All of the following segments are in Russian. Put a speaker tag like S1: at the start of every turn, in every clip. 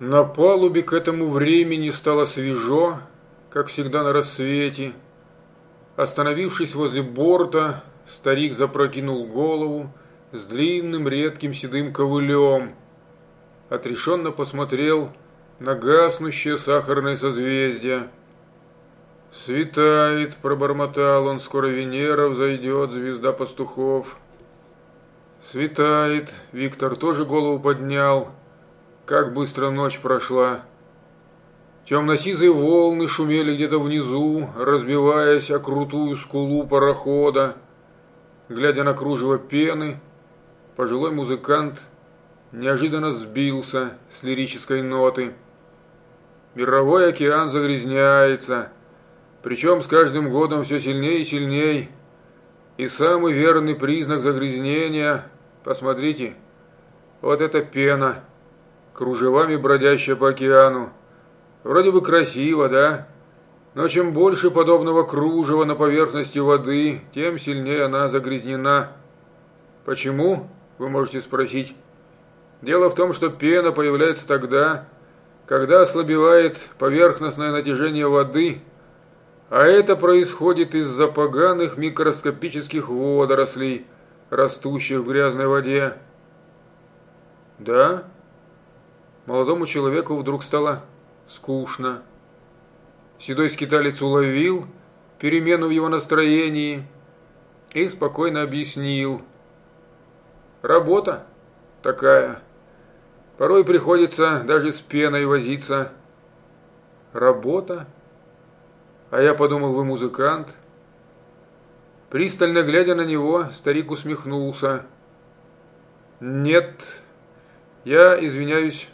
S1: На палубе к этому времени стало свежо, как всегда на рассвете. Остановившись возле борта, старик запрокинул голову с длинным редким седым ковылем. Отрешенно посмотрел на гаснущее сахарное созвездие. «Светает», – пробормотал он, – «скоро Венера взойдет, звезда пастухов». «Светает», – Виктор тоже голову поднял – как быстро ночь прошла. Темно-сизые волны шумели где-то внизу, разбиваясь о крутую скулу парохода. Глядя на кружево пены, пожилой музыкант неожиданно сбился с лирической ноты. Мировой океан загрязняется, причем с каждым годом все сильнее и сильнее. И самый верный признак загрязнения, посмотрите, вот эта пена – кружевами бродящая по океану. Вроде бы красиво, да? Но чем больше подобного кружева на поверхности воды, тем сильнее она загрязнена. Почему? Вы можете спросить. Дело в том, что пена появляется тогда, когда ослабевает поверхностное натяжение воды, а это происходит из-за поганых микроскопических водорослей, растущих в грязной воде. Да? Молодому человеку вдруг стало скучно. Седой скиталец уловил перемену в его настроении и спокойно объяснил. Работа такая. Порой приходится даже с пеной возиться. Работа? А я подумал, вы музыкант. Пристально глядя на него, старик усмехнулся. Нет, я извиняюсь,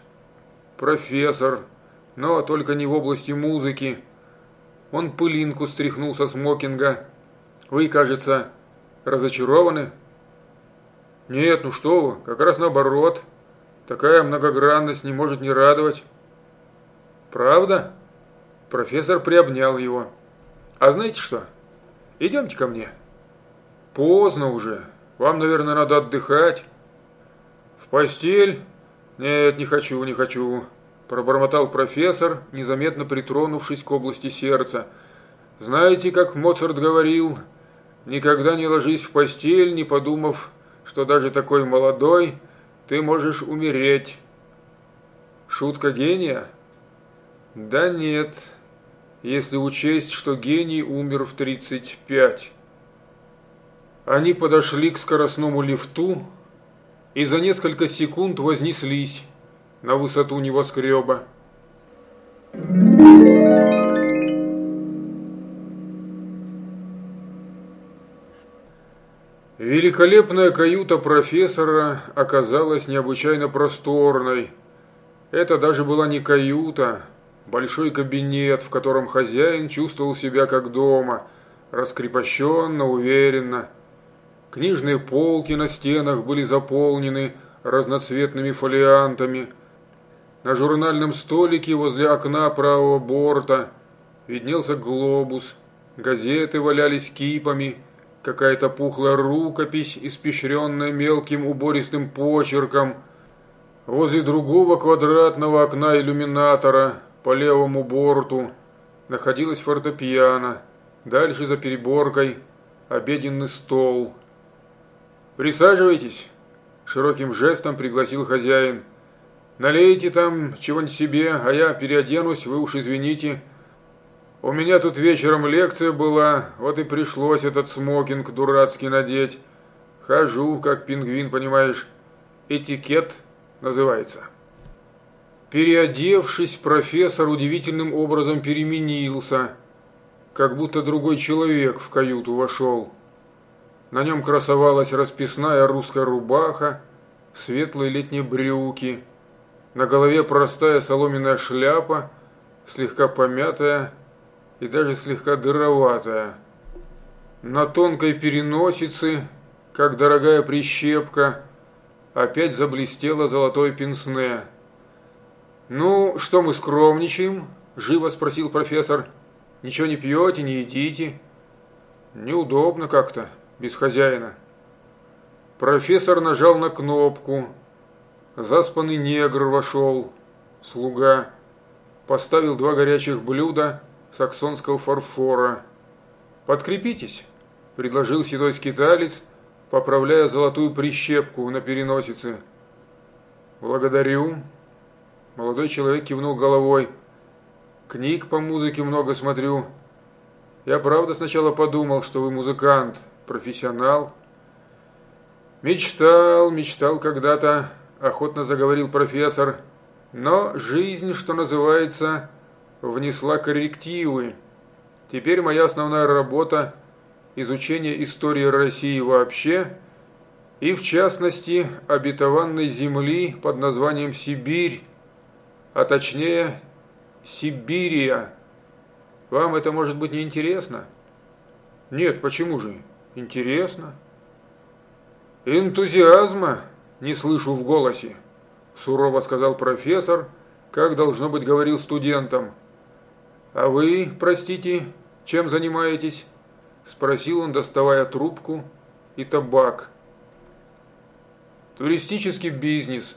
S1: профессор, но только не в области музыки. Он пылинку стряхнул со смокинга. Вы, кажется, разочарованы? Нет, ну что вы, как раз наоборот. Такая многогранность не может не радовать. Правда? Профессор приобнял его. А знаете что? Идемте ко мне. Поздно уже. Вам, наверное, надо отдыхать. В постель «Нет, не хочу, не хочу», – пробормотал профессор, незаметно притронувшись к области сердца. «Знаете, как Моцарт говорил, никогда не ложись в постель, не подумав, что даже такой молодой ты можешь умереть». Шутка гения? Да нет, если учесть, что гений умер в 35. Они подошли к скоростному лифту, и за несколько секунд вознеслись на высоту небоскреба. Великолепная каюта профессора оказалась необычайно просторной. Это даже была не каюта, большой кабинет, в котором хозяин чувствовал себя как дома, раскрепощенно, уверенно. Книжные полки на стенах были заполнены разноцветными фолиантами. На журнальном столике возле окна правого борта виднелся глобус. Газеты валялись кипами, какая-то пухлая рукопись, испещренная мелким убористым почерком. Возле другого квадратного окна иллюминатора по левому борту находилась фортепиано. Дальше за переборкой обеденный стол – «Присаживайтесь», – широким жестом пригласил хозяин. «Налейте там чего-нибудь себе, а я переоденусь, вы уж извините. У меня тут вечером лекция была, вот и пришлось этот смокинг дурацкий надеть. Хожу, как пингвин, понимаешь. Этикет называется». Переодевшись, профессор удивительным образом переменился, как будто другой человек в каюту вошел. На нем красовалась расписная русская рубаха, светлые летние брюки, на голове простая соломенная шляпа, слегка помятая и даже слегка дыроватая. На тонкой переносице, как дорогая прищепка, опять заблестело золотое пенсне. «Ну, что мы скромничаем?» – живо спросил профессор. «Ничего не пьете, не едите?» «Неудобно как-то», без хозяина. Профессор нажал на кнопку. Заспанный негр вошел. слуга, поставил два горячих блюда саксонского фарфора. «Подкрепитесь», – предложил седой скиталец, поправляя золотую прищепку на переносице. «Благодарю». Молодой человек кивнул головой. «Книг по музыке много смотрю. Я правда сначала подумал, что вы музыкант, профессионал». «Мечтал, мечтал когда-то», – охотно заговорил профессор. «Но жизнь, что называется, внесла коррективы. Теперь моя основная работа – изучение истории России вообще – и в частности обетованной земли под названием Сибирь, а точнее Сибирия. Вам это может быть не интересно? Нет, почему же? Интересно. Энтузиазма не слышу в голосе, сурово сказал профессор, как должно быть говорил студентам. А вы, простите, чем занимаетесь? Спросил он, доставая трубку и табак. Туристический бизнес.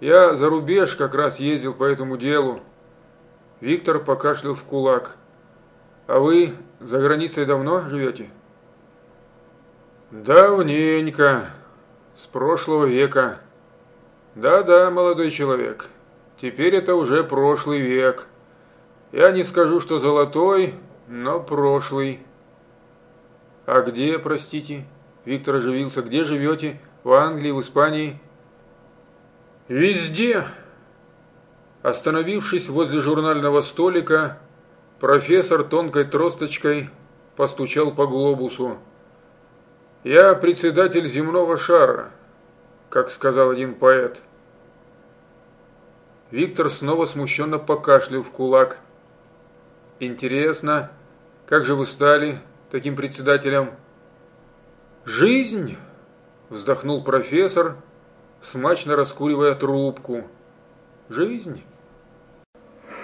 S1: Я за рубеж как раз ездил по этому делу. Виктор покашлял в кулак. А вы за границей давно живете? Давненько. С прошлого века. Да-да, молодой человек. Теперь это уже прошлый век. Я не скажу, что золотой, но прошлый. А где, простите? Виктор оживился. Где живете? в Англии, в Испании. Везде. Остановившись возле журнального столика, профессор тонкой тросточкой постучал по глобусу. «Я председатель земного шара», как сказал один поэт. Виктор снова смущенно покашлял в кулак. «Интересно, как же вы стали таким председателем?» «Жизнь!» Вздохнул профессор, смачно раскуривая трубку. Жизнь